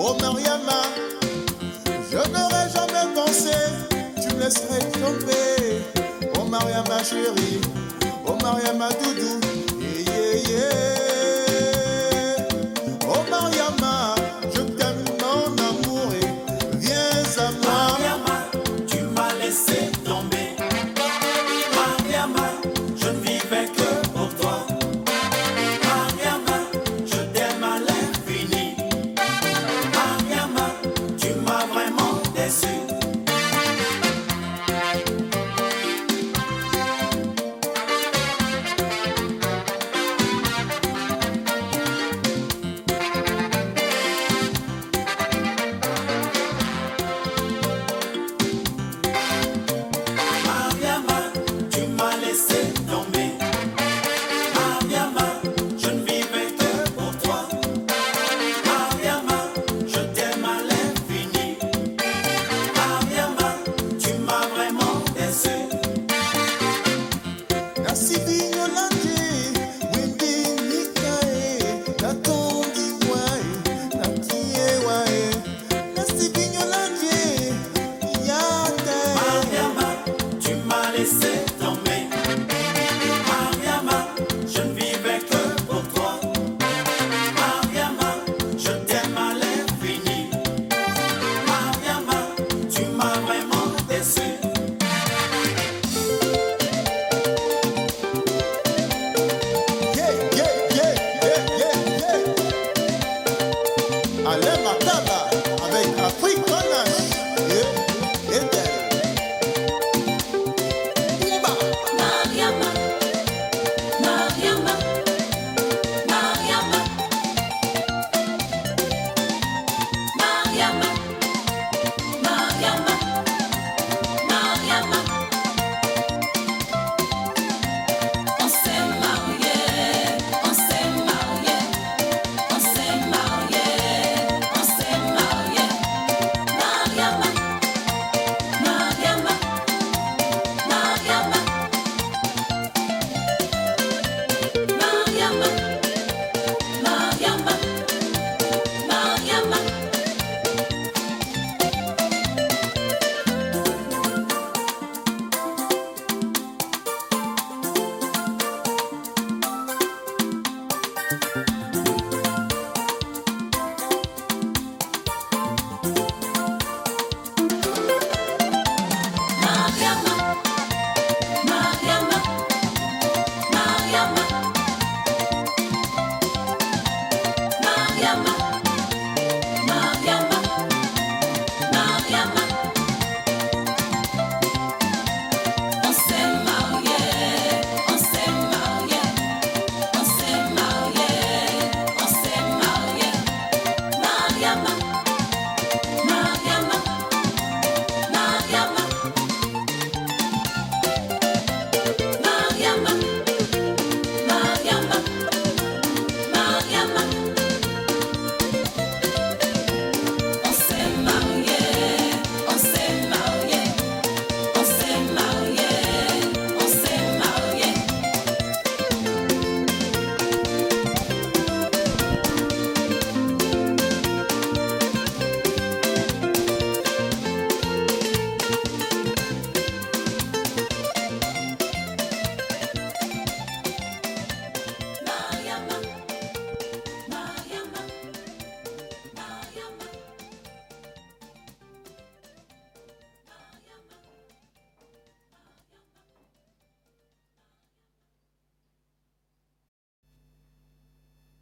Oh Mariama, je n'aurais jamais pensé, tu me laisserais tomber. Oh Mariama chérie, oh Mariama doudou.